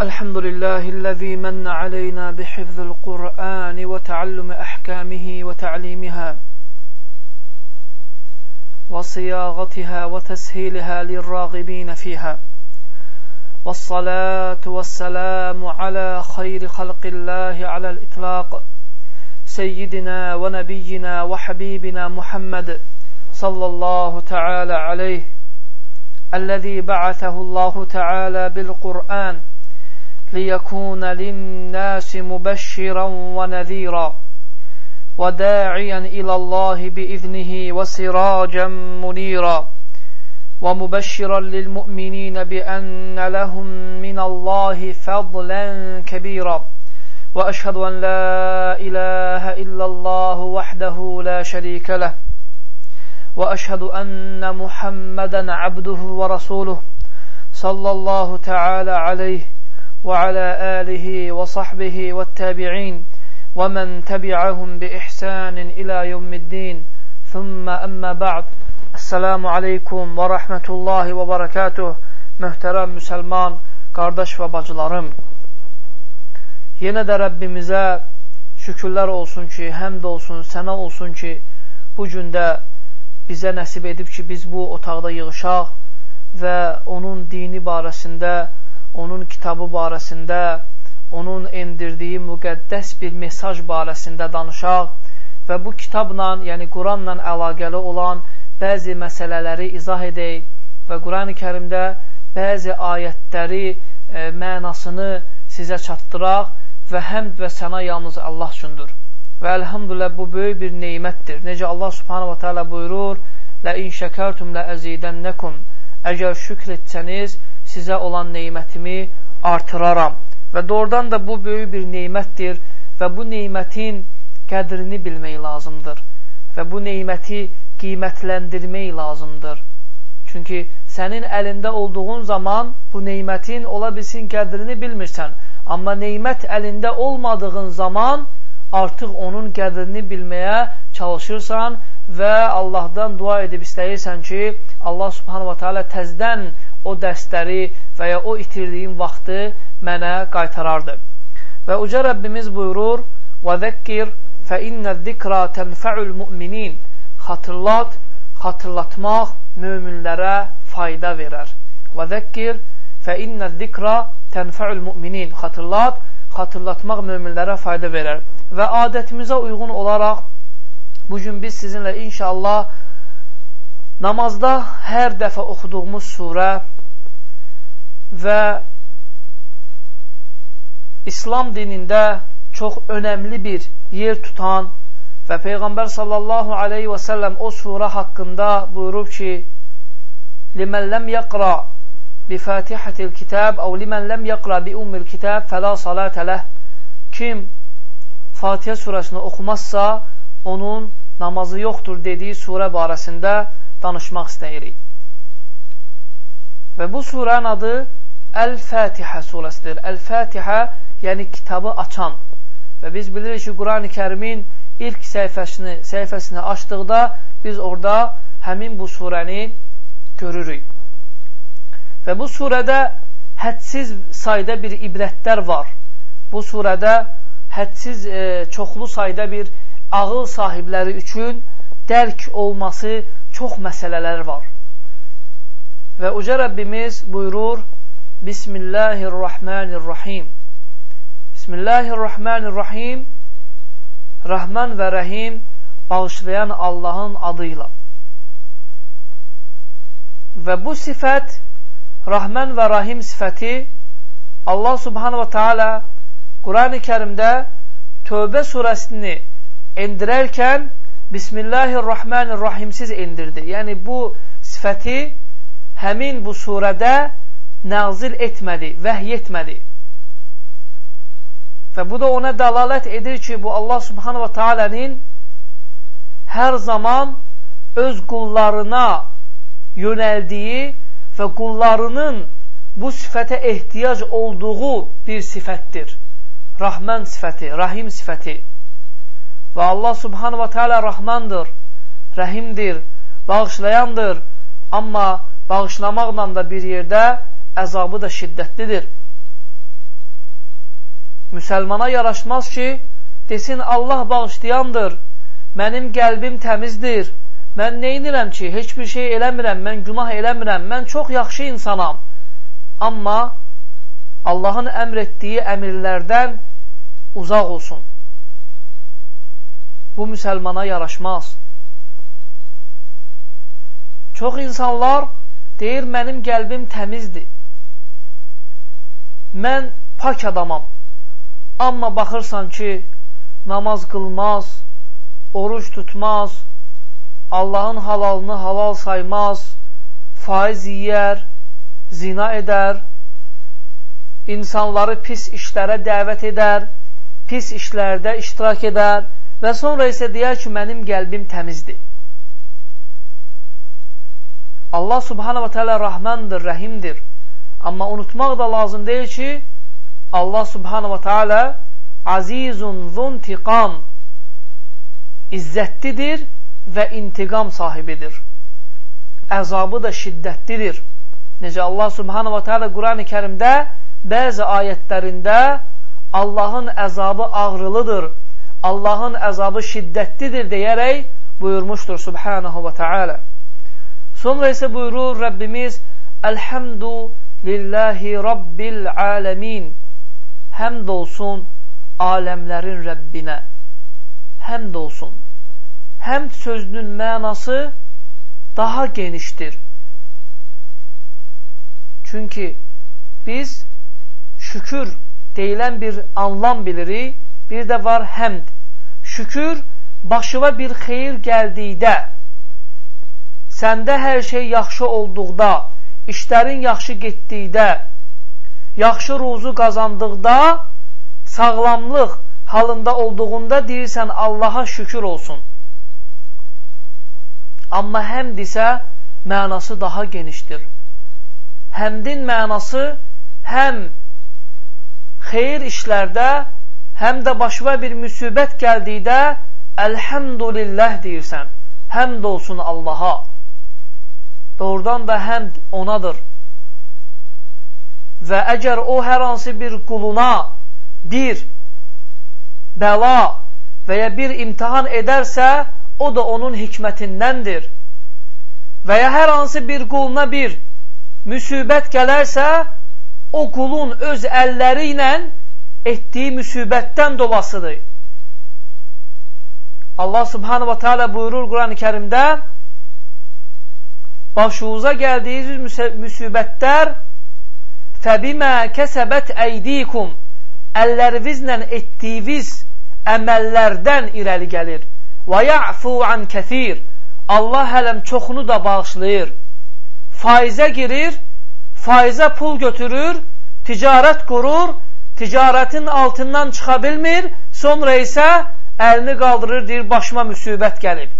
الحمد لله الذي من علينا بحفظ القرآن وتعلم أحكامه وتعليمها وصياغتها وتسهيلها للراغبين فيها والصلاة والسلام على خير خلق الله على الإطلاق سيدنا ونبينا وحبيبنا محمد صلى الله تعالى عليه الذي بعثه الله تعالى بالقرآن ليكون للناس مبشرا ونذيرا وداعيا إلى الله بإذنه وسراجا منيرا ومبشرا للمؤمنين بأن لهم من الله فضلا كبيرا وأشهد أن لا إله إلا الله وحده لا شريك له وأشهد أن محمدا عبده ورسوله صلى الله تعالى عليه وعلى آله وصحبه والتابعين ومن تبعهم بإحسان إلى يوم الدين ثم أما بعد Əssəlamu aleykum və rəhmətullahi və barakatuh Möhtərəm müsəlman, qardaş və bacılarım Yenə də Rəbbimizə şükürlər olsun ki, həmd olsun, sənə olsun ki bu gündə bizə nəsib edib ki, biz bu otaqda yığışaq və onun dini barəsində, onun kitabı barəsində, onun endirdiyi müqəddəs bir mesaj barəsində danışaq və bu kitabla, yəni Quranla əlaqəli olan bəzi məsələləri izah edək və Qurani kərimdə bəzi ayətləri e, mənasını sizə çatdıraq və həmd və səna yalnız Allah üçündür. Və əlhamdülillah bu böyük bir neymətdir. Necə Allah subhanahu wa ta'ala buyurur, Lə in şəkərtum lə əzidənnəkum Əgər şükr etsəniz, sizə olan neymətimi artıraram. Və doğrudan da bu böyük bir neymətdir və bu neymətin qədrini bilmək lazımdır. Və bu neyməti qiymətləndirmək lazımdır. Çünki sənin əlində olduğun zaman bu neymətin ola bilsin qədrini bilmirsən. Amma neymət əlində olmadığın zaman artıq onun qədrini bilməyə çalışırsan və Allahdan dua edib istəyirsən ki, Allah subhanahu wa ta'ala təzdən o dərsləri və ya o itirdiyin vaxtı mənə qaytarardı. Və uca Rəbbimiz buyurur, وَذَكِّرْ فَإِنَّ الذِّكْرَى تَنْفَعُ الْمُؤْمِنِينَ xatırlat, xatırlatmaq möminlərə fayda verər. Və zəkkir fə innə zikra tənfəül müminin. Xatırlat, xatırlatmaq möminlərə fayda verər. Və adətimizə uyğun olaraq bugün biz sizinlə inşallah namazda hər dəfə oxuduğumuz surə və İslam dinində çox önəmli bir yer tutan Və Peyğəmbər sallallahu aleyhi və səlləm o surə haqqında buyurub ki, Limən ləm yəqra bi fatihətil kitab, əv limən ləm yəqra bi ummil kitab, fəla salətə ləh. Kim Fatihə surəsini oxumazsa, onun namazı yoxdur dediyi surə barəsində danışmaq istəyirik. Və bu surənin adı Əl-Fətihə surəsidir. Əl-Fətihə, yəni kitabı açan. Və biz bilirik ki, Quran-ı kərimin ilk səhifəsini, səhifəsini açdıqda biz orada həmin bu surəni görürük. Və bu surədə hədsiz sayda bir ibrətlər var. Bu surədə hədsiz e, çoxlu sayda bir ağıl sahibləri üçün dərk olması çox məsələlər var. Və uca Rəbbimiz buyurur, Bismillahirrahmanirrahim. Bismillahirrahmanirrahim Rəhmən və Rəhim bağışlayan Allahın adıyla. Və bu sifət, Rəhmən və Rahim sifəti Allah subhanahu wa ta'ala Quran-ı kərimdə Tövbə surəsini endirərkən Bismillahirrahmanirrahimsiz endirdi. Yəni bu sifəti həmin bu surədə nazil etmədi, vəhy etmədi. Və bu da ona dəlalət edir ki, bu Allah subhanahu wa ta'alənin hər zaman öz qullarına yönəldiyi və qullarının bu sifətə ehtiyac olduğu bir sifətdir. Rahman sifəti, Rahim sifəti. Və Allah subhanahu wa ta'ala Rahmandır, Rəhimdir, bağışlayandır. Amma bağışlamaqla da bir yerdə əzabı da şiddətlidir. Müsəlmana yaraşmaz ki, desin Allah bağışlayandır, mənim qəlbim təmizdir, mən neynirəm ki, heç bir şey eləmirəm, mən günah eləmirəm, mən çox yaxşı insanam. Amma Allahın əmr etdiyi əmirlərdən uzaq olsun. Bu müsəlmana yaraşmaz. Çox insanlar deyir, mənim qəlbim təmizdir. Mən pak adamam. Amma baxırsan ki, namaz qılmaz, oruç tutmaz, Allahın halalını halal saymaz, faiz yiyər, zina edər, insanları pis işlərə dəvət edər, pis işlərdə iştirak edər və sonra isə deyər ki, mənim qəlbim təmizdir. Allah subhanahu wa ta'ala rahmandır, rəhimdir. Amma unutmaq da lazım deyil ki, Allah subhanahu wa ta'ala azizun zuntiqam izzətlidir və intiqam sahibidir. Əzabı da şiddətlidir. Necə Allah subhanahu wa ta'ala Quran-ı kərimdə bəzi ayətlərində Allahın əzabı ağrılıdır, Allahın əzabı şiddətlidir deyərək buyurmuşdur subhanahu və teala. Sonra isə buyurur Rəbbimiz Əlhəmdu lillahi rabbil aləmin Həmd olsun aləmlərin Rəbbinə Həmd olsun Həmd sözünün mənası daha genişdir. Çünki biz şükür deyilən bir anlam bilirik, bir də var həmd. Şükür, başıva bir xeyir gəldikdə, səndə hər şey yaxşı olduqda, işlərin yaxşı getdikdə, yaxşı ruzu qazandıqda, sağlamlıq halında olduğunda deyirsən Allaha şükür olsun. Amma həmd isə mənası daha genişdir. Həmdin mənası həm xeyir işlərdə, həm də başına bir müsibət gəldikdə Əlhəmdülillah deyirsən. Həmd olsun Allaha. Doğrudan da həmd onadır. Və əgər o hər hansı bir quluna bir bəla və ya bir imtihan edərsə, o da onun hikmətindəndir. Və ya hər hansı bir quluna bir müsibət gələrsə, o qulun öz əlləri ilə etdiyi müsibətdən dolasıdır. Allah subhanahu wa ta'ala buyurur Quran-ı kərimdə başınıza gəldiyiniz müsibətlər fəbimə kəsəbət əydikum əllərinizlə etdiyiniz əməllərdən irəli gəlir. Və ya'fu an kəthir. Allah hələm çoxunu da bağışlayır. Faizə girir, faizə pul götürür, ticarət qurur, ticarətin altından çıxa bilmir, sonra isə əlini qaldırır, deyir, başıma müsibət gəlib.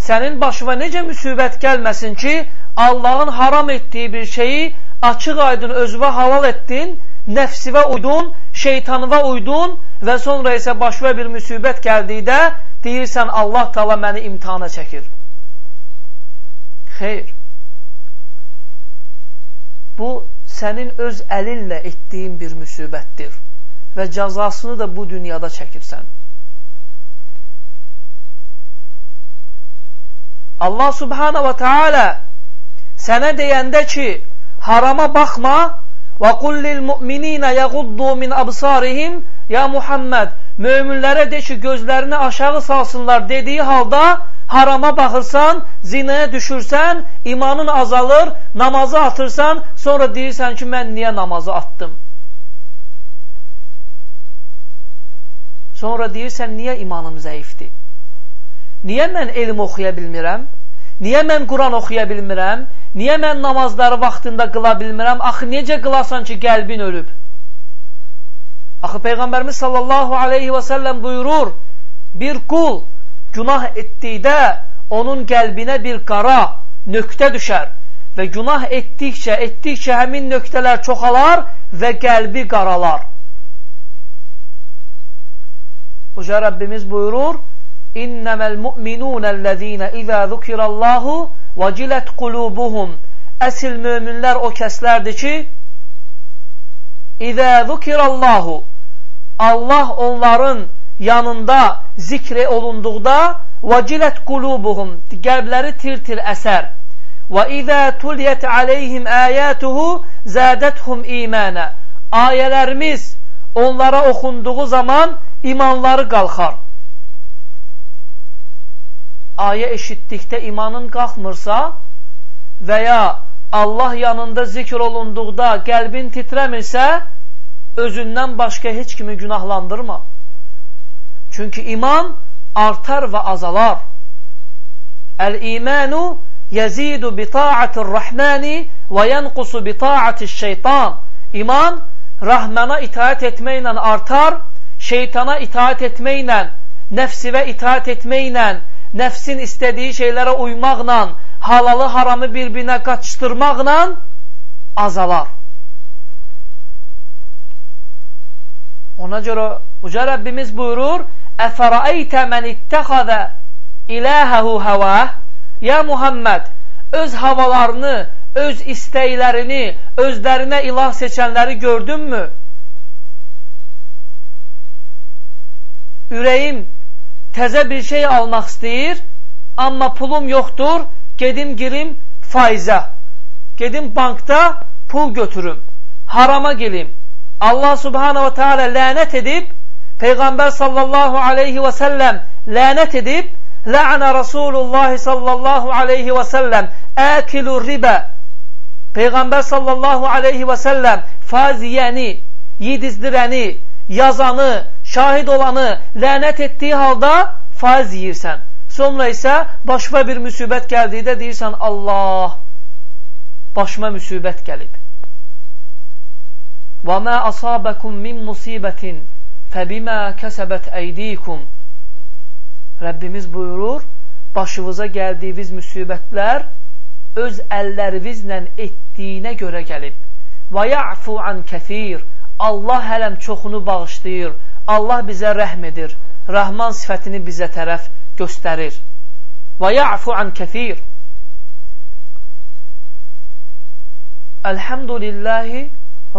Sənin başıma necə müsibət gəlməsin ki, Allahın haram etdiyi bir şeyi açıq aydın özvə halal etdin, nəfsivə uydun, şeytanıva uydun və sonra isə başına bir müsibət gəldikdə deyirsən Allah tala məni imtihana çəkir. Xeyr. Bu, sənin öz əlinlə etdiyin bir müsibətdir və cəzasını da bu dünyada çəkirsən. Allah subhanahu wa ta'ala sənə deyəndə ki, harama baxma və qullil mu'mininə yəquddu min absarihim ya Muhammed, möminlərə de ki, gözlərini aşağı salsınlar dediyi halda harama baxırsan, zinaya düşürsən, imanın azalır, namazı atırsan, sonra deyirsən ki, mən niyə namazı atdım? Sonra deyirsən, niyə imanım zəifdir? Niyə mən elm oxuya bilmirəm? Niyə mən Quran oxuya bilmirəm? Niyə mən namazları vaxtında qıla bilmirəm? Axı, necə qılasan ki, qəlbin ölüb? Axı, Peyğəmbərimiz sallallahu aleyhi və səlləm buyurur, bir qul günah etdikdə onun qəlbinə bir qara nöqtə düşər və günah etdikcə, etdikcə həmin nöqtələr çoxalar və qəlbi qaralar. Uca Rəbbimiz buyurur, İnnəməl mu'minunəl-ləzīnə izə zukirallahu və cilət qulubuhum Əsil möminlər o kəslərdir ki, İzə zukirallahu Allah onların yanında zikr olunduqda vacilət qulubuhum qəlbləri tir-tir əsər. Və izə tuliyət aleyhim ayatuhu zədəthum imanə. Ayələrimiz onlara oxunduğu zaman imanları qalxar. Ayə eşitdikdə imanın qalxmırsa və ya Allah yanında zikr olunduqda qəlbin titrəmirsə, özündən başqa heç kimi günahlandırma. Çünkü iman artar ve azalar. El-imanu yezidu bi ta'atir rahmani ve yenkusu bi ta'atil şeytan. İman Rahmana itaat etmeyle artar, şeytana itaat etmeyle, nefsine itaat etmeyle, nefsin istediği şeylere uymakla, halalı haramı birbirine kaçıştırmakla azalar. Ona göre Uca Rabbimiz buyurur, Əfərəəytə mən ittəxədə iləhəhu həvəh Ya Muhammed, öz havalarını, öz istəklərini, özlərinə ilah seçənləri gördünmü? Ürəyim təzə bir şey almaq istəyir, amma pulum yoxdur, gedim girim faizə, gedim bankda pul götürüm, harama gelim. Allah subhanahu wa ta'ala lənət edib, Peyğəmbər sallallahu aleyhi və səlləm lənət edib, Lə'nə Rasulullah sallallahu aleyhi və səlləm əkilu ribə. Peyğəmbər sallallahu aleyhi və səlləm faziyəni, yedizdirəni, yazanı, şahid olanı lənət etdiyi halda faiz yiyirsən. Sonra isə başqa bir müsibət gəldikdə deyirsən, Allah, başıma müsibət gəlib. Və mə asabəkum min musibətin Fəbimə kəsəbət əydikum Rəbbimiz buyurur, başınıza gəldiyiniz müsibətlər öz əllərinizlə etdiyinə görə gəlib. Və ya'fu an kəfir. Allah hələm çoxunu bağışlayır. Allah bizə rəhm edir. Rəhman sifətini bizə tərəf göstərir. Və ya'fu an kəfir. Elhamdülillahi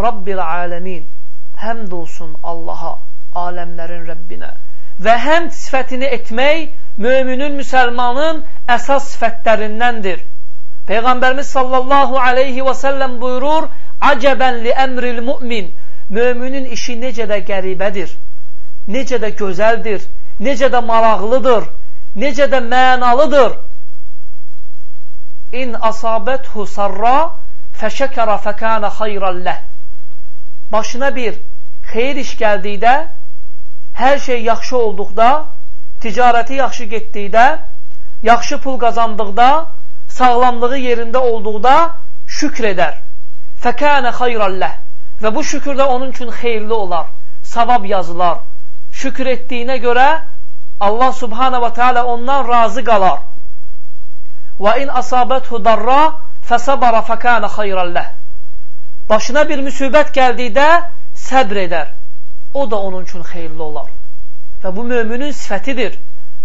Rabbil aləmin. Həmd olsun Allaha. Aləmlərin Rəbbinə. Və həmd sifətini etmək möminin, müsəlmanın əsas sifətlərindəndir. Peyğəmbərimiz sallallahu aleyhi və səlləm buyurur, Acəbən li əmril mümin, möminin işi necə də qəribədir, necə də gözəldir, necə də maraqlıdır, necə də mənalıdır. İn asabəthu sarra fəşəkərə fəkənə xayrəlləh başına bir xeyir iş gəldikdə, hər şey yaxşı olduqda, ticarəti yaxşı getdikdə, yaxşı pul qazandıqda, sağlamlığı yerində olduqda şükr edər. Fəkənə xayrəlləh və bu şükür də onun üçün xeyirli olar, savab yazılar. Şükür etdiyinə görə Allah subhanə və teala ondan razı qalar. Və in asabəthu darra fəsəbara fəkənə xayrəlləh başına bir müsibət gəldikdə səbr edər. O da onun üçün xeyirli olar. Və bu möminin sifətidir.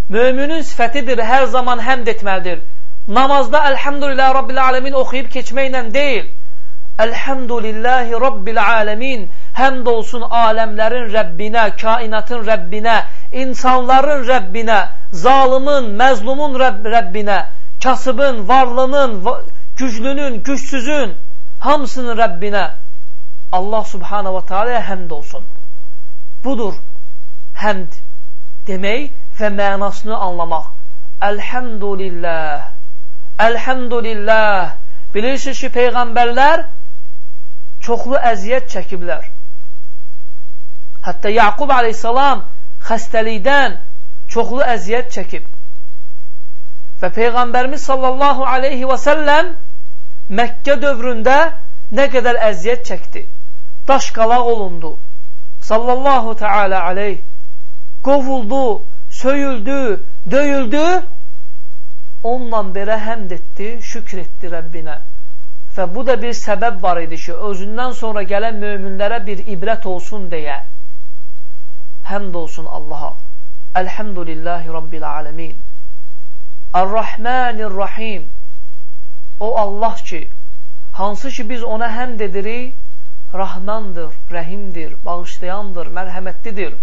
Möminin sifətidir, hər zaman həmd etməlidir. Namazda Elhamdülillah Rabbil Alemin oxuyub keçməklə deyil. Elhamdülillahi Rabbil Alemin həmd olsun aləmlərin Rəbbinə, kainatın Rəbbinə, insanların Rəbbinə, zalimin, məzlumun Rəbb Rəbbinə, kasıbın, varlının, güclünün, gücsüzün, hamısının Rəbbinə Allah subhanə və teala'ya həmd olsun. Budur həmd demək və mənasını anlamaq. Əlhəmdülillah, əlhəmdülillah. Bilirsiniz ki, Peyğəmbərlər çoxlu əziyyət çəkiblər. Hətta Yaqub aleyhissalam xəstəlikdən çoxlu əziyyət çəkib. Və Peyğəmbərimiz sallallahu aleyhi və səlləm Məkkə dövründə nə qədər əziyyət çəkdi. Daş qalaq olundu. Sallallahu teala aleyh. Qovuldu, söyüldü, döyüldü. Onunla belə həmd etdi, şükr etdi Rəbbinə. Və bu da bir səbəb var idi ki, özündən sonra gələn möminlərə bir ibrət olsun deyə. Həmd olsun Allaha. Elhamdülillahi Rabbil alemin. Ar-Rahmanir-Rahim. O Allah ki, hansı ki biz ona həmd edirik, Rahmandır, rəhimdir, bağışlayandır, mərhəmətlidir.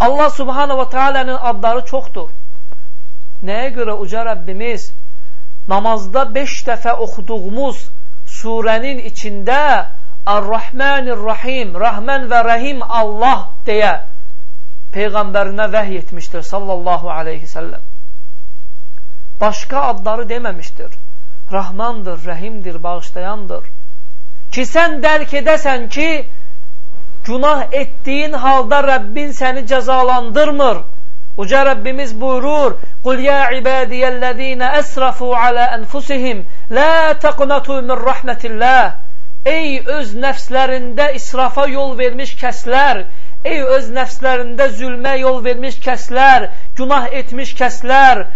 Allah subhanahu wa ta'alənin adları çoxdur. Nəyə görə uca Rəbbimiz namazda beş dəfə oxuduğumuz surənin içində Ar-Rahmanir-Rahim, Rahman və Rəhim Allah deyə Peyğəmbərinə vəhy etmişdir sallallahu aleyhi səlləm. Başqa adları deməmişdir. Rahmandır, Rəhimdir, bağışlayandır. Ki sən dərk edəsən ki, günah etdiyin halda Rəbbin səni cəzalandırmır. Uca Rəbbimiz buyurur, Qul ya ibadiyəl-ləzīnə əsrafu alə ənfusihim, lə təqnatu min rəhmətilləh. Ey öz nəfslərində israfa yol vermiş kəslər, ey öz nəfslərində zülmə yol vermiş kəslər, günah etmiş kəslər,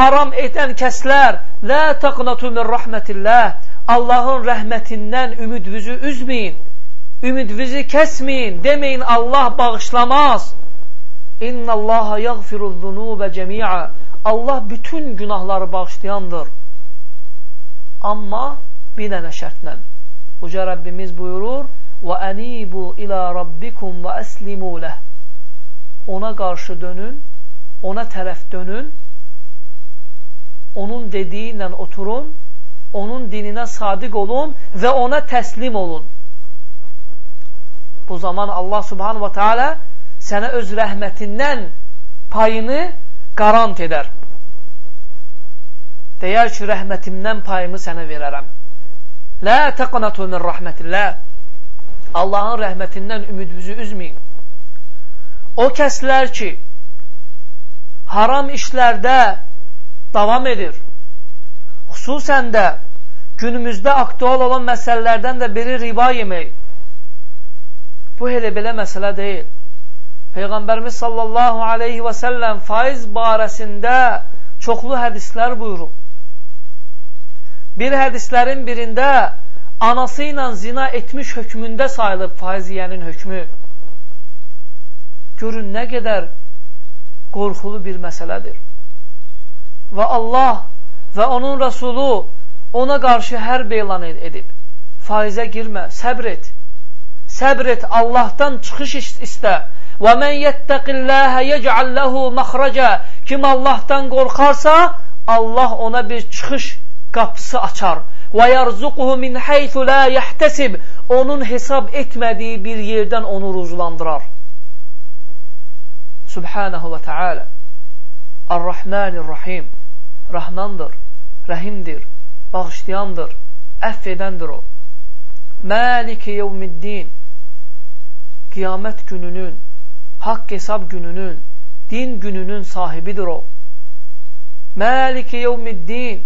haram edən kəslər, lə təqnatu min rəhmətilləh. Allahın rəhmətindən ümidvizi üzməyin, ümidvizi kəsməyin, deməyin Allah bağışlamaz. İnna Allaha yaghfiru zunuba cemi'a. Allah bütün günahları bağışlayandır. Amma bir dənə şərtlə. Uca Rəbbimiz buyurur: "Və anibu ila rabbikum və əslimu leh." Ona qarşı dönün, ona tərəf dönün. Onun dediyi ilə oturun, onun dininə sadiq olun və ona təslim olun. Bu zaman Allah Subhanahu va Taala sənə öz rəhmətindən payını qarant edər. Deyər ki, rəhmətimdən payımı sənə verərəm. Lə təqnatu min rəhmətillah. Allahın rəhmətindən ümidinizi üzməyin. O kəslər ki, haram işlərdə davam edir. Xüsusən də günümüzdə aktual olan məsələlərdən də biri riba yemək. Bu elə belə məsələ deyil. Peyğəmbərimiz sallallahu aleyhi və səlləm faiz barəsində çoxlu hədislər buyurub. Bir hədislərin birində anası ilə zina etmiş hökmündə sayılıb faiz yiyənin hökmü. Görün, nə qədər qorxulu bir məsələdir. Və Allah və onun rəsulu ona qarşı hərb elan edib. Faizə girmə, səbr et. Səbr et, Allahdan çıxış istə. Və mən yettəqilləhə yec'al lehu məxrəcə Kim Allahdan qorxarsa, Allah ona bir çıxış qapısı açar. Və yarzuquhu min haythu la yahtesib Onun hesab etmədiyi bir yerdən onu ruzlandırar. Subhanahu və Teala Ar-Rahmanir-Rahim Rahmandır, Rəhimdir, bağışlayandır, əff edəndir o. Maliki yevmiddin Qiyamət gününün haqq hesab gününün, din gününün sahibidir o. Məliki yevmiddin,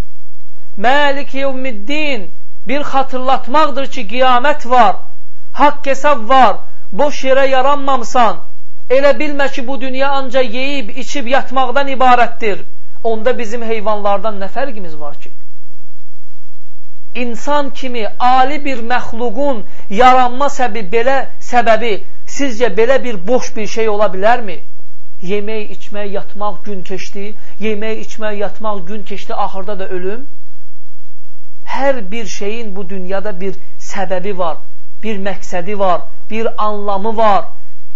Məliki yevmiddin bir xatırlatmaqdır ki, qiyamət var, haqq hesab var, boş yerə yaranmamısan. Elə bilmə ki, bu dünya ancaq yeyib, içib, yatmaqdan ibarətdir. Onda bizim heyvanlardan nə fərqimiz var ki? İnsan kimi ali bir məxluqun yaranma səbəbi belə səbəbi Sizcə belə bir boş bir şey ola bilərmi? Yemək, içmək, yatmaq gün keçdi, yemək, içmək, yatmaq gün keçdi, axırda da ölüm. Hər bir şeyin bu dünyada bir səbəbi var, bir məqsədi var, bir anlamı var.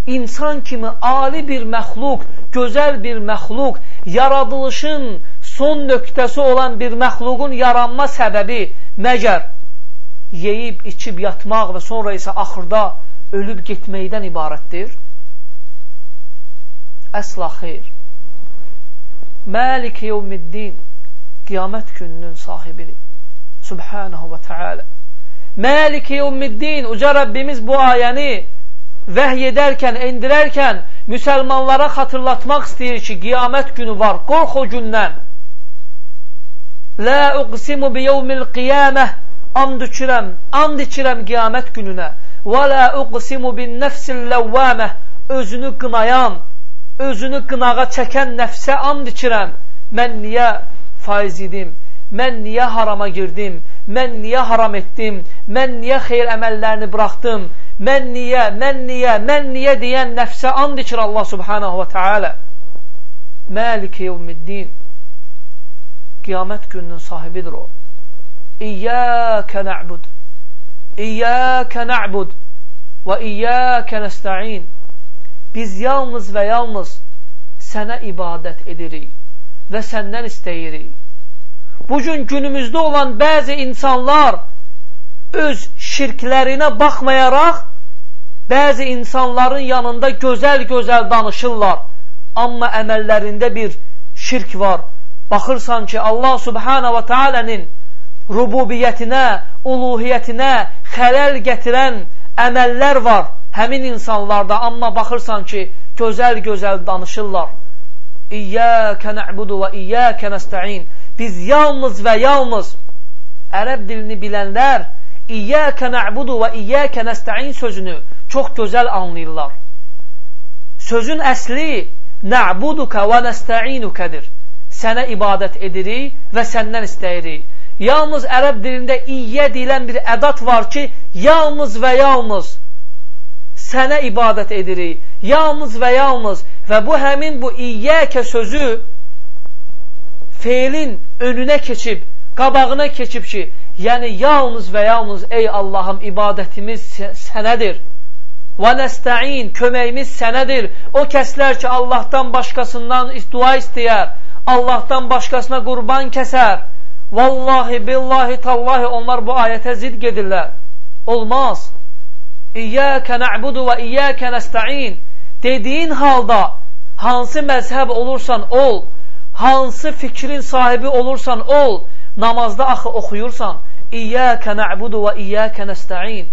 İnsan kimi ali bir məxluq, gözəl bir məxluq, yaradılışın son nöqtəsi olan bir məxluqun yaranma səbəbi məgər yeyib, içib, yatmaq və sonra isə axırda ölüb getməkdən ibarətdir? Əsla xeyr. Məlik yevmiddin qiyamət gününün sahibidir. Subhanahu və Teala. Məlik yevmiddin uca Rəbbimiz bu ayəni vəhy edərkən, endirərkən müsəlmanlara xatırlatmaq istəyir ki, qiyamət günü var. Qorx o gündən. Lə uqsimu bi yevmil qiyamə and içirəm, and içirəm qiyamət gününə. Və lə uqsimu bin nəfsil ləvvəmə özünü qınayan, özünü qınağa çəkən nəfsə and içirəm. Mən niyə faiz idim? Mən niyə harama girdim? Mən niyə haram etdim? Mən niyə xeyr əməllərini buraxdım? Mən niyə, mən niyə, mən niyə deyən nəfsə and içir Allah subhanahu və teala. Məlik yevmiddin. Qiyamət gününün sahibidir o. İyyəkə nə'bud İyyəkə nə'bud və iyyəkə nəstəin. Biz yalnız və yalnız sənə ibadət edirik və səndən istəyirik. Bugün günümüzdə olan bəzi insanlar öz şirklərinə baxmayaraq, bəzi insanların yanında gözəl-gözəl danışırlar, amma əməllərində bir şirk var. Baxırsan ki, Allah subhanə və tealənin rububiyyətinə, uluhiyyətinə xələl gətirən əməllər var həmin insanlarda, amma baxırsan ki, gözəl-gözəl danışırlar. İyyəkə nə'budu və iyyəkə nəstəin. Biz yalnız və yalnız ərəb dilini bilənlər İyyəkə nə'budu və iyyəkə nəstəin sözünü çox gözəl anlayırlar. Sözün əsli nə'buduka və nəstəinukədir. Sənə ibadət edirik və səndən istəyirik. Yalnız ərəb dilində iyyə deyilən bir ədat var ki, yalnız və yalnız sənə ibadət edirik. Yalnız və yalnız və bu həmin bu iyyəkə sözü feilin önünə keçib, qabağına keçib ki, yəni yalnız və yalnız ey Allahım ibadətimiz sənədir. Və nəstəin, köməyimiz sənədir. O kəslər ki, Allahdan başqasından dua istəyər, Allahdan başqasına qurban kəsər, Vallahi, billahi, tallahi onlar bu ayətə zid gedirlər. Olmaz. İyyəkə nə'budu və iyyəkə nəstəin dediyin halda hansı məzhəb olursan ol, hansı fikrin sahibi olursan ol, namazda axı oxuyursan, İyyəkə nə'budu və iyyəkə nəstəin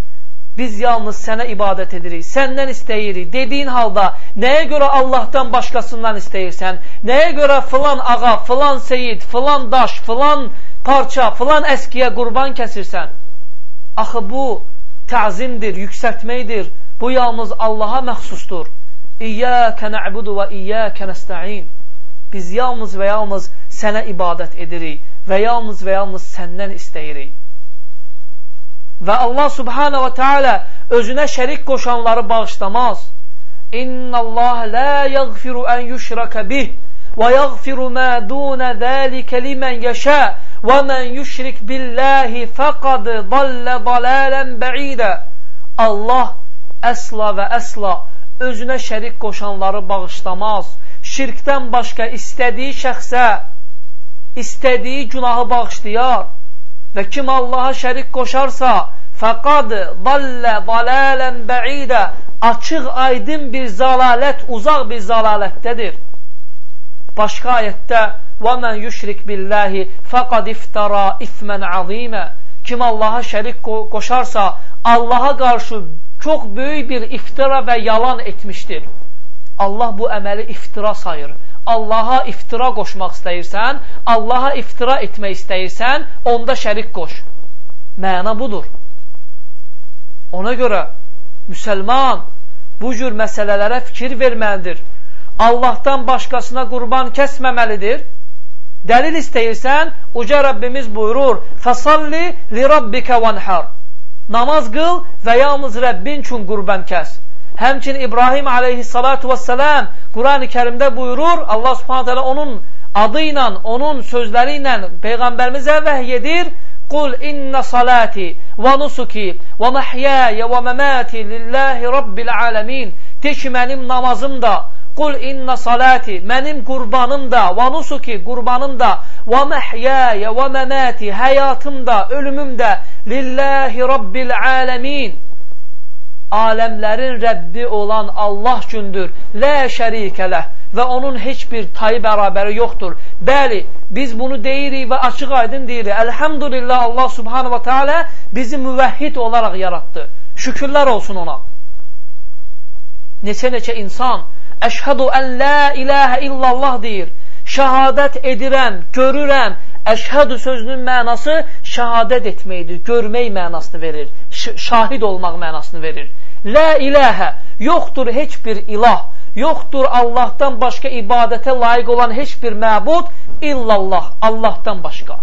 Biz yalnız sənə ibadət edirik, səndən istəyirik. Dediyin halda nəyə görə Allahdan başqasından istəyirsən? Nəyə görə filan ağa, filan seyid, filan daş, filan parça, filan əskiyə qurban kəsirsən? Axı bu təzimdir, yüksəltməkdir. Bu yalnız Allaha məxsusdur. İyyəkə nə'budu və iyyəkə nəstəin. Biz yalnız və yalnız sənə ibadət edirik və yalnız və yalnız səndən istəyirik. Və Allah subhanə və teala özünə şərik qoşanları bağışlamaz. İnna Allah la yaghfiru an yushraka bih və yaghfiru ma dun zalika limen yasha və men yushrik billahi faqad dalla dalalan ba'ida. Allah əsla və əsla özünə şərik qoşanları bağışlamaz. Şirkdən başqa istədiyi şəxsə istədiyi günahı bağışlayar Və kim Allaha şərik qoşarsa, fəqad dallə dalalən bə'idə açıq aydın bir zalalət, uzaq bir zalalətdədir. Başqa ayətdə və mən yüşrik billahi fəqad iftara ifmən azimə kim Allaha şərik qo qoşarsa Allaha qarşı çox böyük bir iftira və yalan etmişdir. Allah bu əməli iftira sayır. Allaha iftira qoşmaq istəyirsən, Allaha iftira etmək istəyirsən, onda şərik qoş. Məna budur. Ona görə müsəlman bu cür məsələlərə fikir verməlidir. Allahdan başqasına qurban kəsməməlidir. Dəlil istəyirsən, uca Rəbbimiz buyurur, Fəsalli li rabbikə vanhar. Namaz qıl və yalnız Rəbbin üçün qurban kəs. Həmçin İbrahim aleyhissalatu vesselam Quran-ı Kərimdə buyurur, Allah subhanət hələ onun adı ilə, onun sözləri ilə Peyğəmbərimizə vəhy edir, Qul inna salati və nusuki və məhyəyə və məməti lillahi rabbil aləmin De ki, mənim namazım da, Qul inna salati, mənim qurbanım da, və nusuki, qurbanım da, və məhyəyə və məməti, həyatım da, ölümüm də, lillahi rabbil aləmin aləmlərin Rəbbi olan Allah gündür. Lə şərikələ və onun heç bir tayı bərabəri yoxdur. Bəli, biz bunu deyirik və açıq aydın deyirik. Əlhəmdülillah Allah subhanə və teala bizi müvəhhid olaraq yaratdı. Şükürlər olsun ona. Neçə-neçə insan əşhədu ən lə iləhə illallah deyir. Şəhadət edirəm, görürəm. Əşhədu sözünün mənası şəhadət etməkdir, görmək mənasını verir. Şahid olmaq mənasını verir. Lə iləhə, yoxdur heç bir ilah, yoxdur Allahdan başqa ibadətə layiq olan heç bir məbud illallah, Allahdan başqa.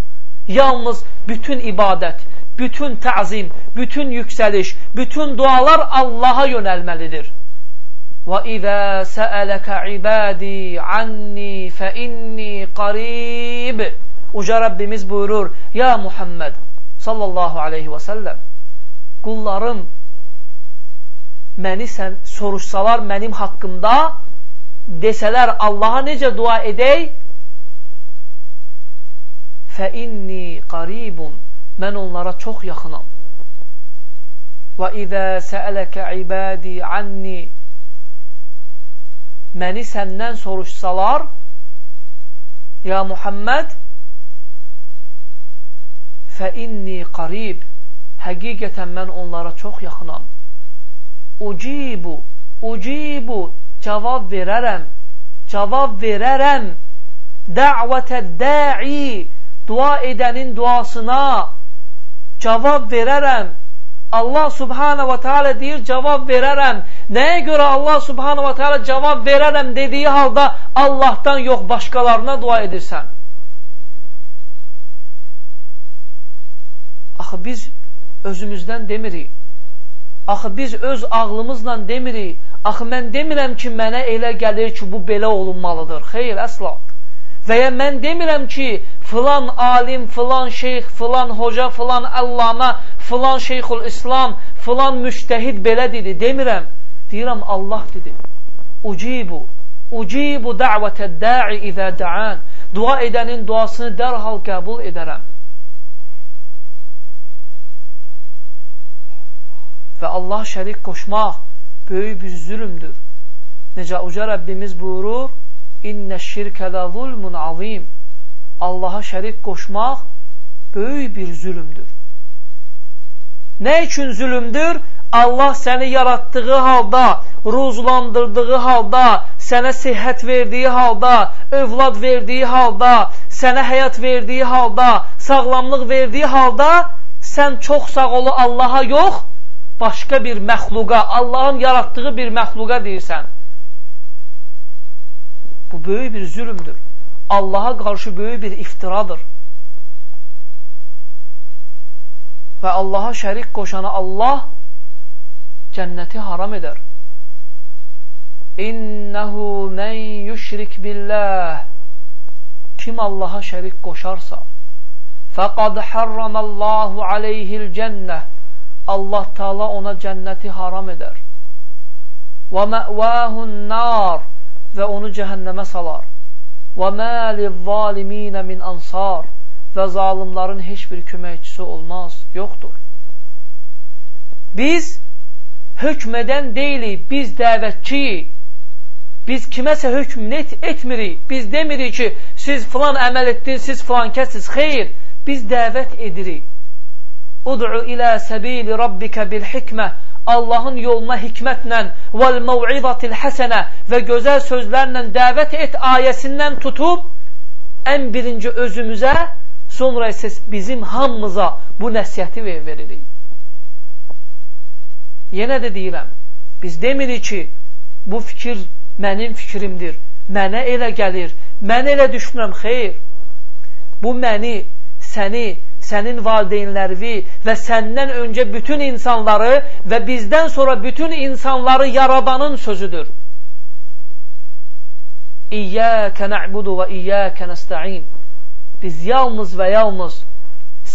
Yalnız bütün ibadət, bütün təzim, bütün yüksəliş, bütün dualar Allaha yönəlməlidir. Və izə səələkə ibadi anni fə inni qarib. Uca Rəbbimiz buyurur, Ya Muhammed sallallahu aleyhi və səlləm, qullarım məni sən soruşsalar mənim haqqımda desələr Allaha necə dua edək? Fə inni qaribun mən onlara çox yaxınam. Və izə səələkə ibadi anni məni səndən soruşsalar ya Muhammed fə inni qarib həqiqətən mən onlara çox yaxınam. Ucibu, ucibu cevap vererem, cevap vererem. Da'vete da'i dua edenin duasına cevap vererem. Allah Subhanahu ve Teala deyir cevap vererem. Neye göre Allah Subhanahu ve Teala cevap vererem dediği halda Allah'tan yok başkalarına dua edirsən. Axı ah, biz özümüzdən demirik. Axı biz öz ağlımızla demirik. Axı mən demirəm ki, mənə elə gəlir ki, bu belə olunmalıdır. Xeyr, əsla. Və ya mən demirəm ki, filan alim, filan şeyx, filan hoca, filan əllama, filan şeyxul İslam, filan müştəhid belə dedi. Demirəm. Deyirəm, Allah dedi. Ucibu, ucibu dəvətə də'i idə dəən. Dua edənin duasını dərhal qəbul edərəm. və Allah şərik qoşmaq böyük bir zülümdür. Necə Uca Rəbbimiz buyurur, İnnə şirkələ zulmun azim. Allaha şərik qoşmaq böyük bir zülümdür. Nə üçün zülümdür? Allah səni yaratdığı halda, ruzlandırdığı halda, sənə sihət verdiyi halda, övlad verdiyi halda, sənə həyat verdiyi halda, sağlamlıq verdiyi halda, sən çox sağ olu Allaha yox, başqa bir məxluqa, Allahın yaratdığı bir məxluqa deyirsən, bu böyük bir zülümdür. Allaha qarşı böyük bir iftiradır. Və Allaha şərik qoşana Allah cənnəti haram edər. İnnehu men yüşrik billah Kim Allaha şərik qoşarsa fəqad harramallahu aleyhil cənnə Allah Taala ona cənnəti haram edər. Və məvahun nar və onu cəhənnəmə salar. Və məliz-zalimin min ansar və zalımların heç bir köməkçisi olmaz, yoxdur. Biz hökm edən deyilik, biz dəvətçiyik. Biz kiməsə hökm net etmirik. Biz demirik ki, siz filan əməl etdiniz, siz filan kəssiz. Xeyr, biz dəvət edirik. Ud'u ilə səbili rabbikə bil hikmə Allahın yoluna hikmətlə vəl məvizatil həsənə və gözəl sözlərlə dəvət et ayəsindən tutub ən birinci özümüzə sonra isə bizim hamımıza bu nəsihəti ver veririk. Yenə də deyirəm, biz demirik ki, bu fikir mənim fikrimdir, mənə elə gəlir, mən elə düşünürəm, xeyr. Bu məni, səni, sənin valideynlərini və səndən öncə bütün insanları və bizdən sonra bütün insanları yaradanın sözüdür. İyyəkə nə'budu və iyyəkə nəstə'in Biz yalnız və yalnız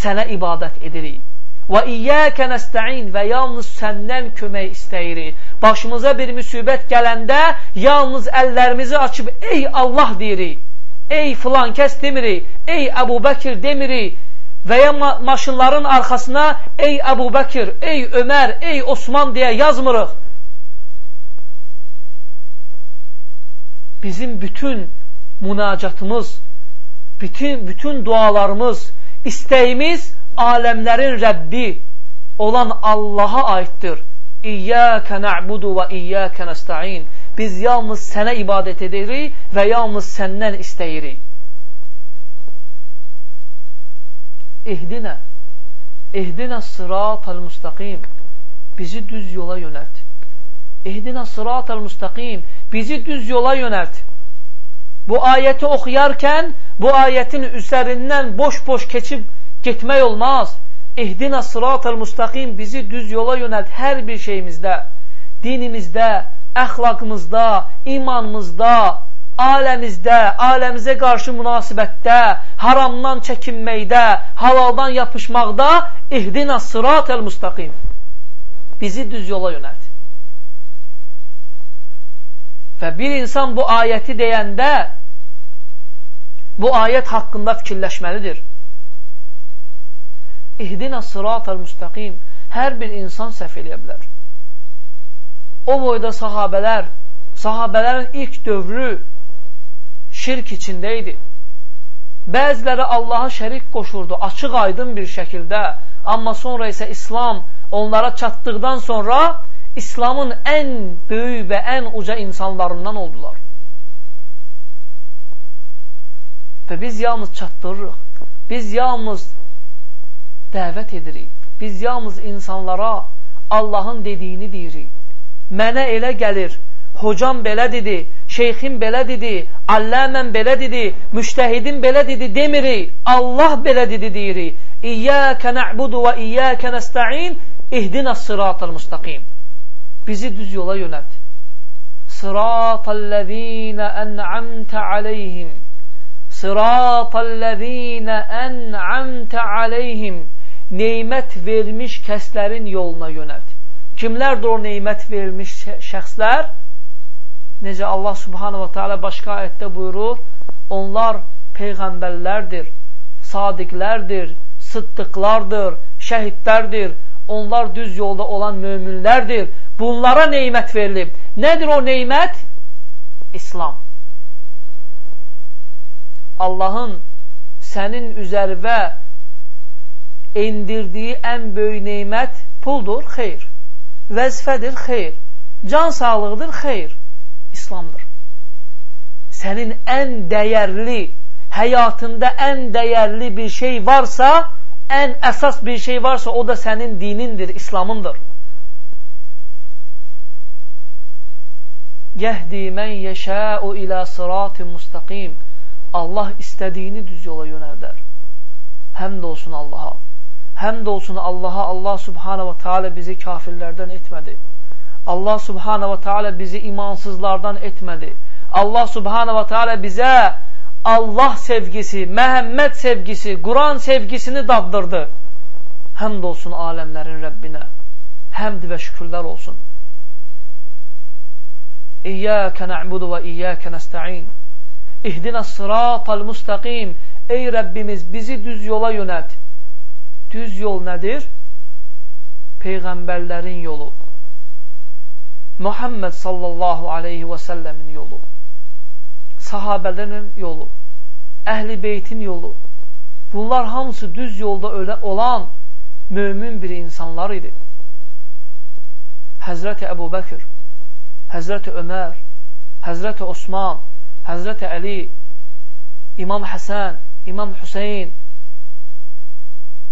sənə ibadət edirik. Və iyyəkə nəstə'in və yalnız səndən kömək istəyirik. Başımıza bir müsibət gələndə yalnız əllərimizi açıb ey Allah deyirik. Ey filan kəs demirik, ey Əbu Bəkir demirik, və ya ma maşınların arxasına ey Əbu Bəkir, ey Ömər, ey Osman deyə yazmırıq. Bizim bütün münacatımız, bütün, bütün dualarımız, istəyimiz aləmlərin Rəbbi olan Allaha aiddir. İyyəkə nə'budu və iyyəkə nəstə'in. Biz yalnız sənə ibadət edirik və yalnız səndən istəyirik. Ehdinə, ehdinə sıratal müstəqim, bizi düz yola yönəlt. Ehdinə sıratal müstəqim, bizi düz yola yönəlt. Bu ayəti oxuyarkən, bu ayətin üzərindən boş-boş keçib getmək olmaz. Ehdinə sıratal müstəqim, bizi düz yola yönəlt hər bir şeyimizdə, dinimizdə, əxlaqımızda, imanımızda, aləmizdə, aləmizə qarşı münasibətdə, haramdan çəkinməkdə, halaldan yapışmaqda ihdina sıratəl müstəqim. Bizi düz yola yönəlt. Və bir insan bu ayəti deyəndə bu ayət haqqında fikirləşməlidir. İhdina sıratəl müstəqim. Hər bir insan səhv eləyə bilər. O boyda sahabələr, sahabələrin ilk dövrü şirk içində idi. Bəziləri Allaha şərik qoşurdu, açıq aydın bir şəkildə. Amma sonra isə İslam onlara çatdıqdan sonra İslamın ən böyük və ən uca insanlarından oldular. Və biz yalnız çatdırırıq. Biz yalnız dəvət edirik. Biz yalnız insanlara Allahın dediyini deyirik. Mənə elə gəlir, hocam belə dedi, şeyxim belə dedi, alləmən belə dedi, müştəhidin belə dedi demirik. Allah belə dedi deyirik. İyyəkə nə'budu və iyyəkə nəstə'in ihdinə sıratal müstəqim. Bizi düz yola yönət. Sıratəl-ləzīnə ən'amtə aleyhim Sıratəl-ləzīnə ən'amtə aleyhim Neymət vermiş kəslərin yoluna yönət. Kimlərdir o neymət verilmiş şəxslər? Necə Allah subhanahu wa ta'ala başqa ayətdə buyurur, onlar peyğəmbərlərdir, sadiqlərdir, sıddıqlardır, şəhidlərdir, onlar düz yolda olan möminlərdir. Bunlara neymət verilib. Nədir o neymət? İslam. Allahın sənin üzərvə endirdiyi ən böyük neymət puldur, xeyr. Vəzifədir, xeyr. Can sağlığıdır, xeyr. İslamdır. Sənin ən dəyərli, həyatında ən dəyərli bir şey varsa, ən əsas bir şey varsa, o da sənin dinindir, İslamındır. Yəhdi mən yəşəu ilə sıratın müstəqim. Allah istədiyini düz yola yönəldər. Həmd olsun Allaha. Həmd olsun Allaha, Allah subhanə və teala bizi kafirlərdən etmədi. Allah subhanə və teala bizi imansızlardan etmədi. Allah subhanə və teala bizə Allah sevgisi, Məhəmməd sevgisi, Quran sevgisini daddırdı. Həmd olsun aləmlərin Rəbbinə. Həmd və şükürlər olsun. İyyəkə nə'budu və iyyəkə nəstə'in. İhdinə sıratal müstəqim. Ey Rəbbimiz, bizi düz yola yönət. Düz yol nədir? Peyğəmbərlərin yolu. Muhammed sallallahu aleyhi və səlləmin yolu. Sahabələrin yolu. Əhli beytin yolu. Bunlar hamısı düz yolda olan mömin bir insanlar idi. Həzrəti Əbu Bəkir, Həzrəti Ömər, Həzrəti Osman, Həzrəti Əli, İmam Həsən, İmam Hüseyin,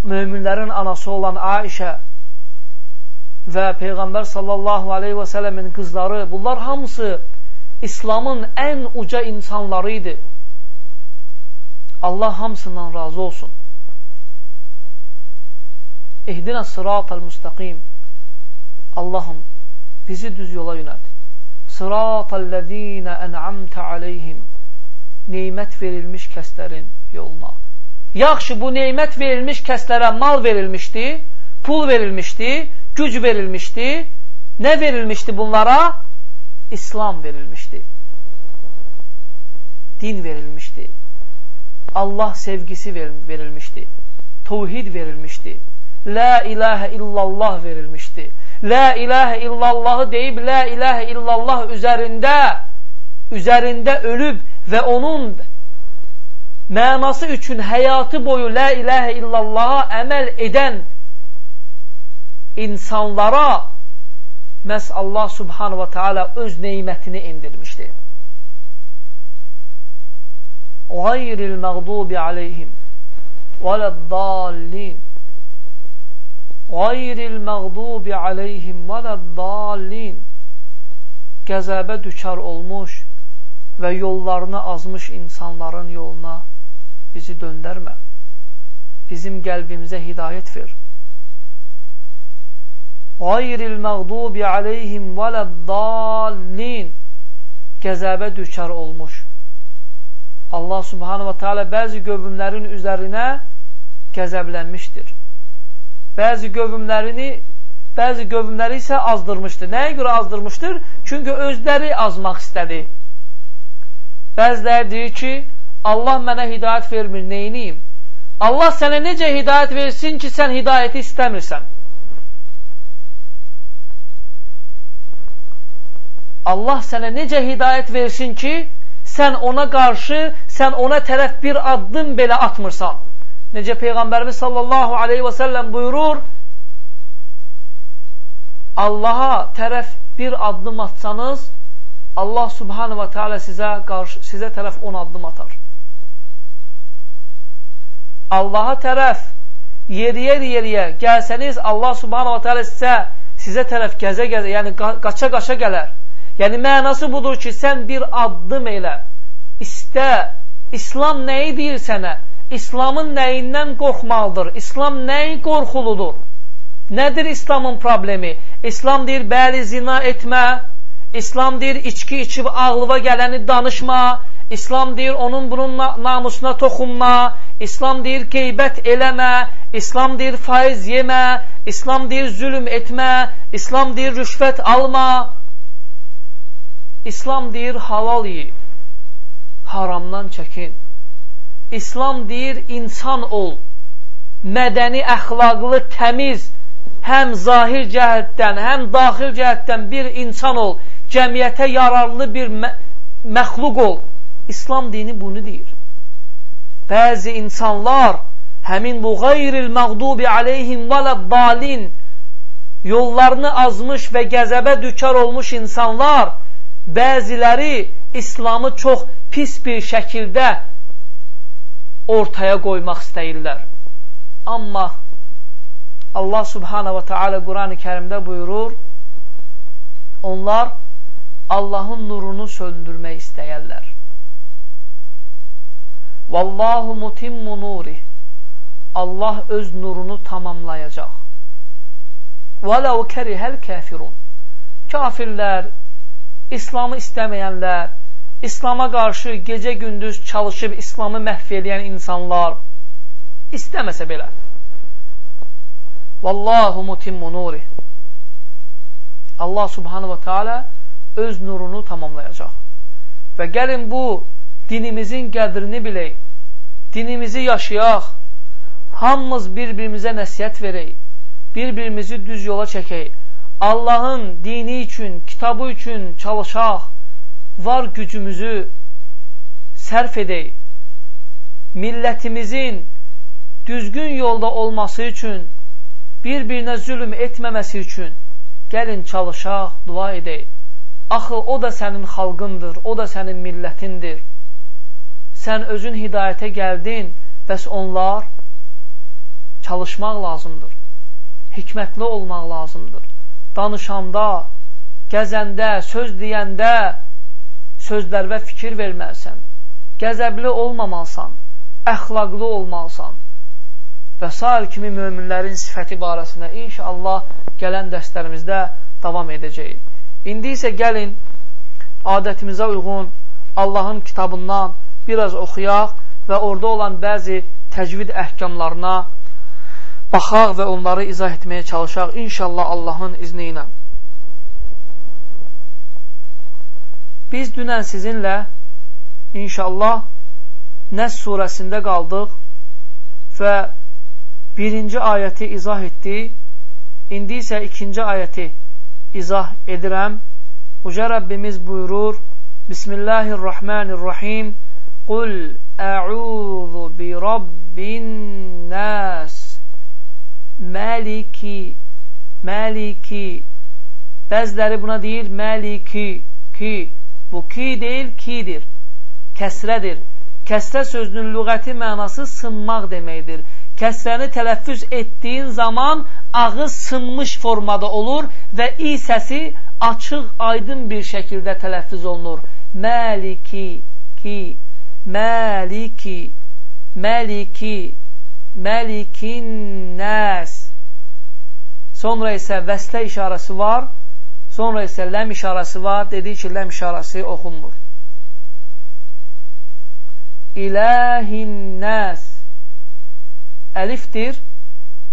möminlərin anası olan Aişə və Peyğəmbər sallallahu aleyhi və sələmin qızları, bunlar hamısı İslamın ən uca insanları idi. Allah hamısından razı olsun. İhdinə sıratal müstəqim. Allahım, bizi düz yola yönət. Sıratəl-ləzīnə ən'amtə aleyhim Neymət verilmiş kəslərin yoluna. Yaxşı, bu neymət verilmiş kəslərə mal verilmişdi, pul verilmişdi, güc verilmişdi. Nə verilmişdi bunlara? İslam verilmişdi. Din verilmişdi. Allah sevgisi verilmişdi. Tevhid verilmişdi. La ilahe illallah verilmişdi. La ilahe illallahı deyib la ilahe illallah üzərində üzərində ölüb və onun mənası üçün həyatı boyu la ilahe illallaha əməl edən insanlara məhz Allah subhanahu wa ta'ala öz neymətini indirmişdir. Qayril məğdubi aleyhim və ləddallin Qayril məğdubi aleyhim və ləddallin Qəzəbə düçar olmuş və yollarını azmış insanların yoluna bizi döndərmə. Bizim qəlbimizə hidayət ver. Qayril məğdubi aleyhim və ləddallin Qəzəbə düçar olmuş. Allah subhanahu wa ta'ala bəzi qövmlərin üzərinə qəzəblənmişdir bəzi qövmlərini, bəzi qövmləri isə azdırmışdır. Nəyə görə azdırmışdır? Çünki özləri azmaq istədi. Bəziləri deyir ki, Allah mənə hidayət vermir, neyniyim? Allah sənə necə hidayət versin ki, sən hidayəti istəmirsən? Allah sənə necə hidayət versin ki, sən ona qarşı, sən ona tərəf bir addım belə atmırsan? Necə Peyğəmbərimiz sallallahu aleyhi və səlləm buyurur, Allaha tərəf bir addım atsanız, Allah subhanə və teala sizə, qarşı, sizə tərəf 10 addım atar. Allaha tərəf yeriyə-yeriyə gəlsəniz, Allah subhanahu wa ta'ala sizə, sizə tərəf gəzə-gəzə, yəni qaça-qaça gələr. Yəni, mənası budur ki, sən bir addım elə, istə, İslam nəyi deyir sənə? İslamın nəyindən qorxmalıdır? İslam nəyi qorxuludur? Nədir İslamın problemi? İslam deyir, bəli, zina etmə, İslam deyir, içki içib ağlıva gələni danışma, İslam deyir, onun bunun namusuna toxunma, İslam deyir, qeybət eləmə, İslam deyir, faiz yemə, İslam deyir, zülüm etmə, İslam deyir, rüşvət alma, İslam deyir, halal yi, haramdan çəkin. İslam deyir, insan ol, mədəni, əxlaqlı, təmiz, həm zahir cəhətdən, həm daxil cəhətdən bir insan ol, cəmiyyətə yararlı bir mə məxluq ol. İslam dini bunu deyir. Bəzi insanlar həmin bu qayril məğdubi aleyhim vələddalin yollarını azmış və qəzəbə dükar olmuş insanlar bəziləri İslamı çox pis bir şəkildə ortaya qoymaq istəyirlər. Amma Allah subhanə və teala Quran-ı kərimdə buyurur, onlar Allahın nurunu söndürmək istəyərlər. Vallahu mutimmu nurih. Allah öz nurunu tamamlayacaq. Vələv kərihəl kafirun. Kafirlər İslamı istəməyənlər, İslama qarşı gecə-gündüz çalışıb İslamı məhv edən insanlar istəməsə belə. Vallahu mutimmu nurih. Allah subhanahu wa ta'ala öz nurunu tamamlayacaq. Və gəlin bu dinimizin qədrini bilək, dinimizi yaşayaq, hamımız bir-birimizə nəsiyyət verək, bir-birimizi düz yola çəkək, Allahın dini üçün, kitabı üçün çalışaq, var gücümüzü sərf edək, millətimizin düzgün yolda olması üçün, bir-birinə zülüm etməməsi üçün gəlin çalışaq, dua edək. Axı o da sənin xalqındır, o da sənin millətindir sən özün hidayətə gəldin, bəs onlar çalışmaq lazımdır. Hikmətli olmaq lazımdır. Danışanda, gəzəndə, söz deyəndə sözlərvə fikir verməlisən. Qəzəbli olmamalısan, əxlaqlı olmalısan və s. kimi möminlərin sifəti barəsində inşallah gələn dərslərimizdə davam edəcəyik. İndi isə gəlin adətimizə uyğun Allahın kitabından biraz oxuyaq və orada olan bəzi təcvid əhkamlarına baxaq və onları izah etməyə çalışaq inşallah Allahın izni ilə. Biz dünən sizinlə inşallah Nəs surəsində qaldıq və birinci ayəti izah etdik. İndi isə ikinci ayəti izah edirəm. Uca Rəbbimiz buyurur Bismillahirrahmanirrahim Qul ə'udhu bi rabbin nas Məliki Məliki Bəziləri buna deyir Məliki ki. Bu ki deyil, kidir. Kəsrədir. Kəsrə sözünün lüğəti mənası sınmaq deməkdir. Kəsrəni tələffüz etdiyin zaman ağız sınmış formada olur və i səsi açıq, aydın bir şəkildə tələffüz olunur. Məliki, ki, Məliki, Məliki, Məlikin nəs. Sonra isə vəslə işarəsi var, sonra isə ləm işarəsi var, dedik ki, ləm işarəsi oxunmur. İləhin nəs. Əlifdir,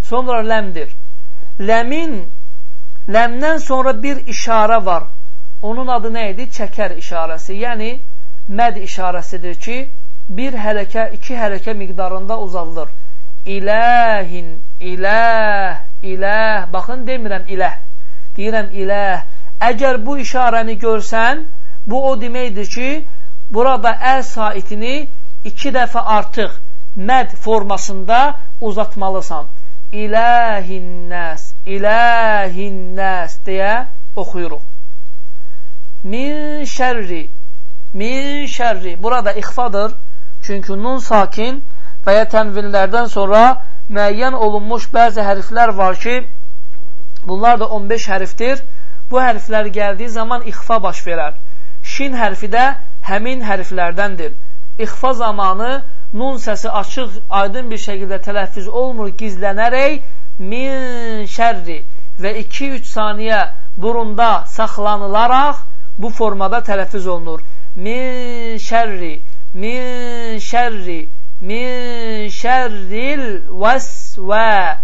sonra ləmdir. Ləmin, ləmdən sonra bir işarə var. onun adı nə idi? Çəkər işarəsi. Yəni, məd işarəsidir ki, bir hərəkə, iki hərəkə miqdarında uzadılır. İləhin, iləh, iləh. Baxın, demirəm iləh. Deyirəm iləh. Əgər bu işarəni görsən, bu o deməkdir ki, burada əl saitini iki dəfə artıq məd formasında uzatmalısan. İləhinnəs, İləhinnəs deyə oxuyuruq. Min şərri, min şərri. Burada ixfadır. Çünki nun sakin və ya tənvillərdən sonra müəyyən olunmuş bəzi hərflər var ki, bunlar da 15 hərfdir. Bu hərflər gəldiyi zaman ixfa baş verər. Şin hərfi də həmin hərflərdəndir. İxfa zamanı nun səsi açıq, aydın bir şəkildə tələffüz olmur, gizlənərək min şərri və 2-3 saniyə burunda saxlanılaraq bu formada tələffüz olunur. Min şərri, min şərri, min şərril vəsvə,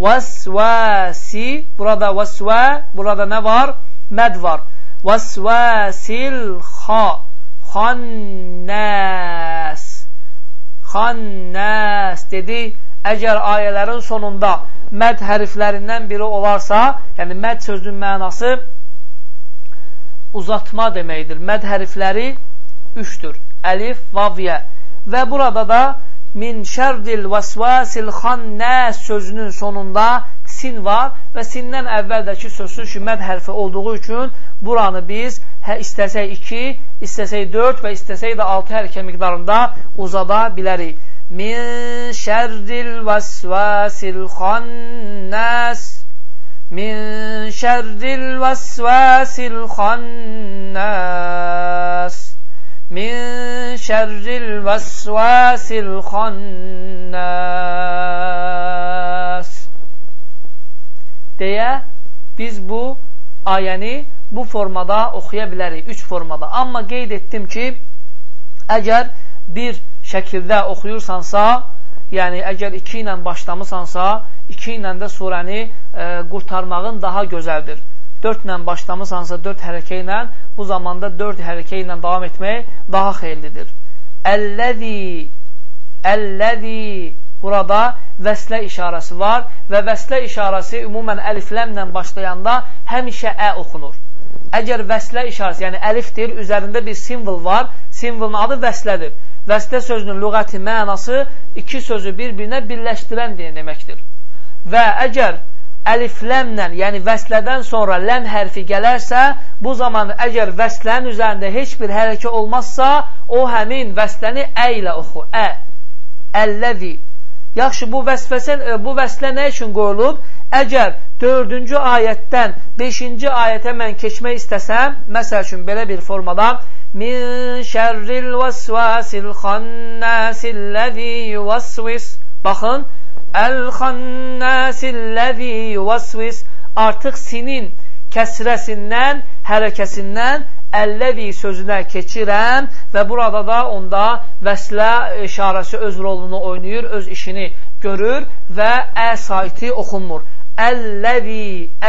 vəsvəsi, burada vəsvə, burada nə var? Məd var. Vəsvəsil xa, xannəs, xannəs dedi, əgər ayələrin sonunda məd hərflərindən biri olarsa, yəni məd sözünün mənası uzatma deməkdir. Məd hərfləri üçdür. Əlif, vavyə və burada da min şərdil vəsvəsil xannəs sözünün sonunda sin var və sindən əvvəldəki sözsüz ki, məd hərfi olduğu üçün buranı biz hə, istəsək 2, istəsək 4 və istəsək də 6 hərəkə miqdarında uzada bilərik. Min şərril vəsvəsil xannəs Min şərril vəsvəsil xannəs Min şərril vəsvəsil xannəs deyə biz bu ayəni bu formada oxuya bilərik, üç formada. Amma qeyd etdim ki, əgər bir şəkildə oxuyursansa, yəni əgər iki ilə başlamısansa, iki ilə də surəni e, qurtarmağın daha gözəldir. Dörd ilə başlamısansa, dörd hərəkə ilə, bu zamanda dörd hərəkə ilə davam etmək daha xeyirlidir. Əlləzi, əlləzi, burada vəslə işarəsi var və vəslə işarəsi ümumən əlifləmlə başlayanda həmişə ə oxunur. Əgər vəslə işarəsi, yəni əlifdir, üzərində bir simvol var, simvolun adı vəslədir. Vəslə sözünün lüğəti mənası iki sözü bir-birinə birləşdirən deyə deməkdir. Və əgər əlifləmlə, yəni vəslədən sonra ləm hərfi gələrsə, bu zaman əgər vəslənin üzərində heç bir hərəkə olmazsa, o həmin vəsləni ə ilə oxu. Ə, əlləzi. Yaxşı, bu, vəsvəsən, bu vəslə nə üçün qoyulub? Əgər dördüncü ayətdən beşinci ayətə mən keçmək istəsəm, məsəl üçün belə bir formada Min şərril vəsvəsil xannəsilləzi yuvəsvis Baxın, Əl-xannəsilləzi yuvəsvis Artıq sinin kəsrəsindən, hərəkəsindən əlləzi sözünə keçirəm və burada da onda vəslə işarəsi öz rolunu oynayır, öz işini görür və ə saiti oxunmur. Əlləzi,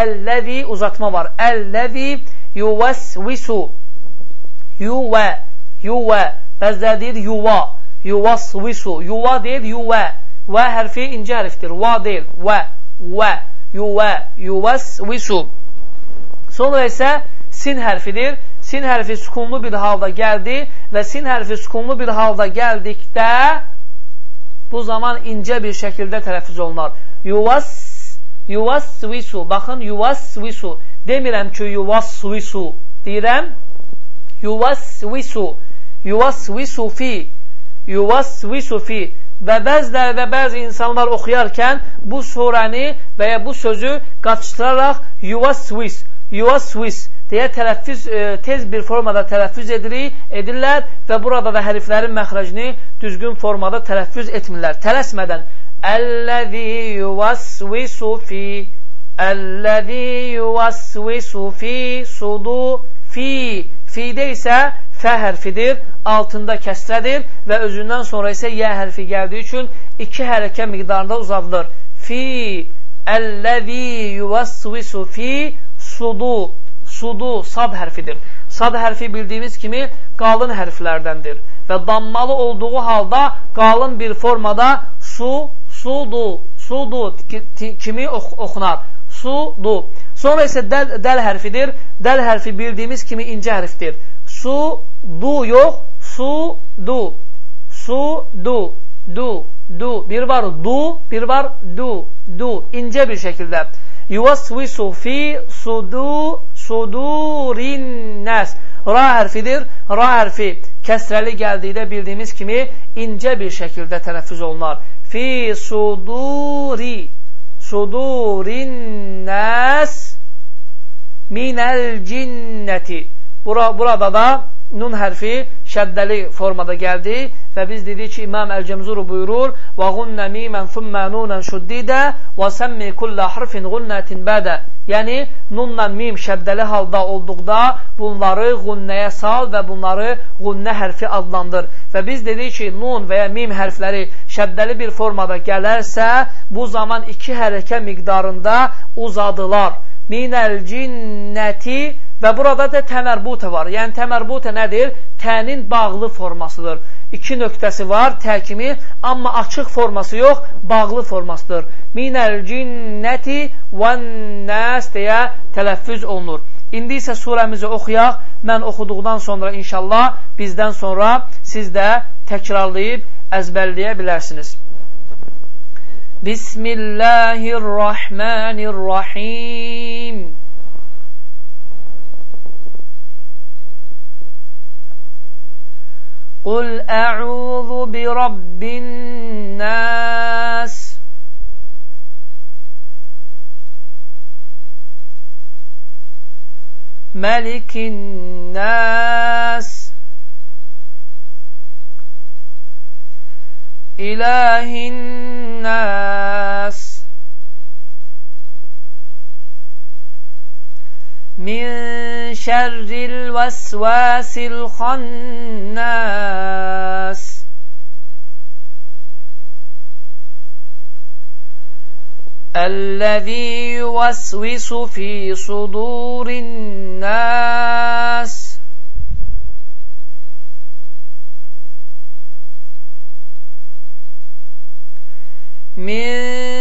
əlləzi uzatma var. Əlləzi yuvəsvisu. Yuvə, yuvə. Bəzlər deyir yuva. Yuvasvisu. Yuva deyil yuvə. Və hərfi incə hərfdir. Va deyil. Və, və. Yuvə, yuvəsvisu. Sonra isə sin hərfidir. Sin hərfi sukunlu bir halda gəldi və sin hərfi sukunlu bir halda gəldikdə bu zaman incə bir şəkildə tələffüz olunar. Yuvas Yuvasvisu. Baxın, yuvasvisu. Demirəm ki, yuvasvisu. Deyirəm, yuvasvisu. Yuvasvisu fi. Yuvasvisu fi. Və bəziləri və bəzi insanlar oxuyarkən bu surəni və ya bu sözü qaçışdıraraq yuvasvis, yuvasvis deyə tələffüz, e, tez bir formada tələffüz edirik, edirlər və burada da hərflərin məxrəcini düzgün formada tələffüz etmirlər. Tələsmədən Əl-ləzi yuvasvisu fi Əl-ləzi yuvasvisu fi sudu fi Fidə isə fə hərfidir, altında kəsrədir və özündən sonra isə yə hərfi gəldiyi üçün iki hərəkə miqdarında uzadılır. Fi Əl-ləzi yuvasvisu fi sudu sudu sad hərfidir. Sad hərfi bildiyimiz kimi qalın hərflərdəndir və dammalı olduğu halda qalın bir formada su, sudu, sudu kimi ox oxunar. Sudu. Sonra isə dəl, dəl hərfidir. Dəl hərfi bildiyimiz kimi incə hərfdir. Su, du yox, su, du. Su, du, du, du. Bir var du, bir var du, du. İncə bir şəkildə. Yuvasvisu fi sudu sudurin nəs. Ra hərfidir. Ra hərfi kəsrəli gəldikdə bildiyimiz kimi incə bir şəkildə tələffüz olunar. Fi suduri sudurin nəs minəl cinnəti. Bura, burada da nun hərfi şəddəli formada gəldi və biz dedik ki, İmam Əl-Cəmzuru buyurur mimən thümmə nunən şuddidə və səmmi kullə harfin qunnətin bədə yəni nunla mim şəddəli halda olduqda bunları qunnəyə sal və bunları qunnə hərfi adlandır. Və biz dedik ki, nun və ya mim hərfləri şəddəli bir formada gələrsə bu zaman iki hərəkə miqdarında uzadılar. Minəl cinnəti Və burada da təmərbutə var. Yəni təmərbutə nədir? Tənin bağlı formasıdır. İki nöqtəsi var, təkimi, amma açıq forması yox, bağlı formasıdır. Minəl cinnəti və nəs deyə tələffüz olunur. İndi isə surəmizi oxuyaq. Mən oxuduqdan sonra inşallah bizdən sonra siz də təkrarlayıb əzbərləyə bilərsiniz. Bismillahirrahmanirrahim. قل أعوذ برب الناس ملك الناس إله الناس من شر الوسواس الخناس. الذي يوسوس في صدور الناس. من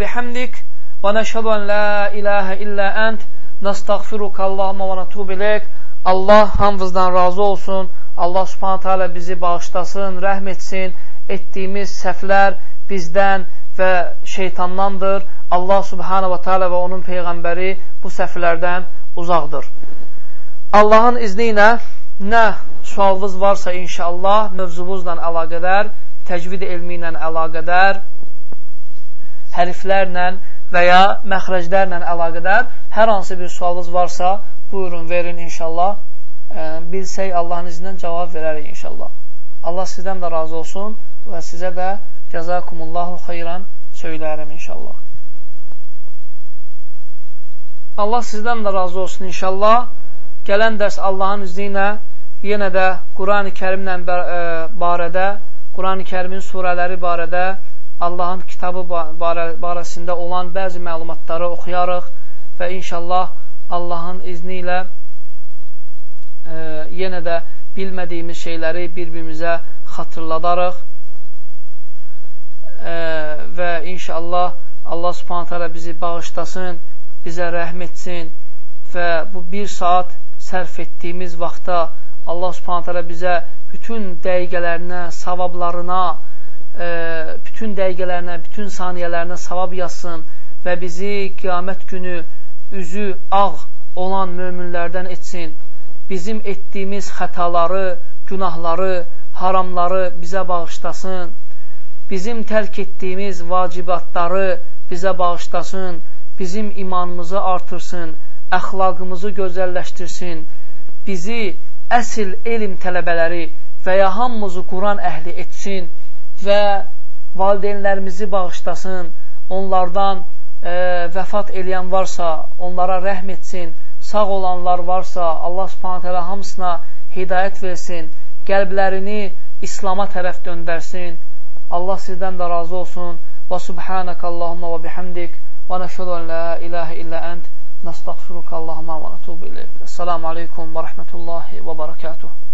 Bihamdik və nəşhədu ən la ilahə illə ənt nəstəğfiruka Allahumma və nətub iləyik. Allah hamımızdan razı olsun. Allah subhanətə alə bizi bağışlasın, rəhm etsin. Etdiyimiz səhvlər bizdən və şeytandandır. Allah subhanə və teala və onun peyğəmbəri bu səhvlərdən uzaqdır. Allahın izni ilə nə sualınız varsa inşallah mövzumuzla əlaqədər, təcvid elmi ilə əlaqədər, hərflərlə və ya məxrəclərlə əlaqədar hər hansı bir sualınız varsa, buyurun, verin inşallah. E, bilsək Allahın izindən cavab verərik inşallah. Allah sizdən də razı olsun və sizə də cəzakumullahu xeyran söyləyərəm inşallah. Allah sizdən də razı olsun inşallah. Gələn dərs Allahın izni ilə yenə də Quran-ı Kərimlə e, barədə, Quran-ı Kərimin surələri barədə Allahın kitabı barəsində olan bəzi məlumatları oxuyarıq və inşallah Allahın izni ilə e, yenə də bilmədiyimiz şeyləri bir-birimizə xatırladarıq. E, və inşallah Allah subhanət hələ bizi bağışlasın, bizə rəhm etsin və bu bir saat sərf etdiyimiz vaxtda Allah subhanət hələ bizə bütün dəqiqələrinə, savablarına, e, bütün dəqiqələrinə, bütün saniyələrinə savab yazsın və bizi qiyamət günü üzü ağ olan möminlərdən etsin. Bizim etdiyimiz xətaları, günahları, haramları bizə bağışlasın. Bizim tərk etdiyimiz vacibatları bizə bağışlasın. Bizim imanımızı artırsın əxlaqımızı gözəlləşdirsin, bizi əsil elm tələbələri və ya hamımızı Quran əhli etsin və valideynlərimizi bağışlasın, onlardan e, vəfat eləyən varsa, onlara rəhm etsin, sağ olanlar varsa, Allah subhanət hələ hamısına hidayət versin, qəlblərini İslama tərəf döndərsin. Allah sizdən də razı olsun. Və subhanəkə Allahumma və bihamdik və nəşhədu ən la ilahə illə ənt nəstəğfiruka Allahumma və nətubu iləyik. Esselamu aleykum və rəhmətullahi və barakatuhu.